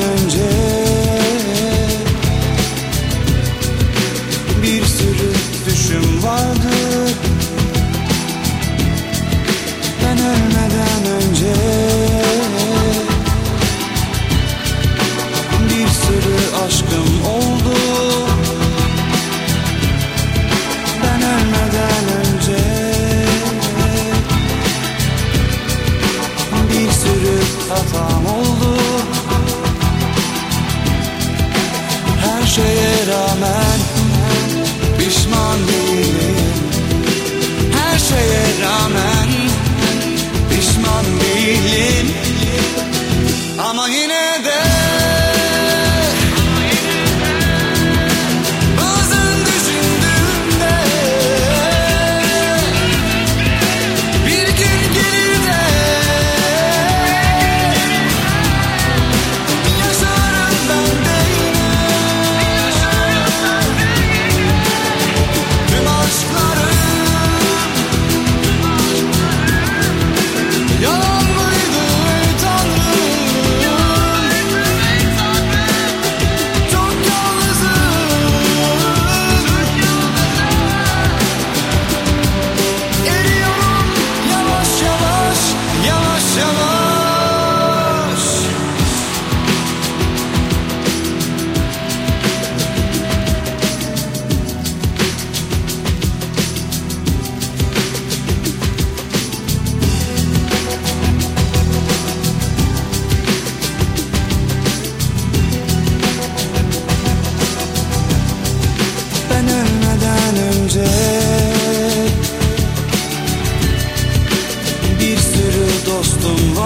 önce Bir sürü düşüm vardı. Ben ölmeden önce Bir sürü aşkım oldu. Ben ölmeden önce Bir sürü hatam yine de ben ölmeden önce. Bir sürü dostum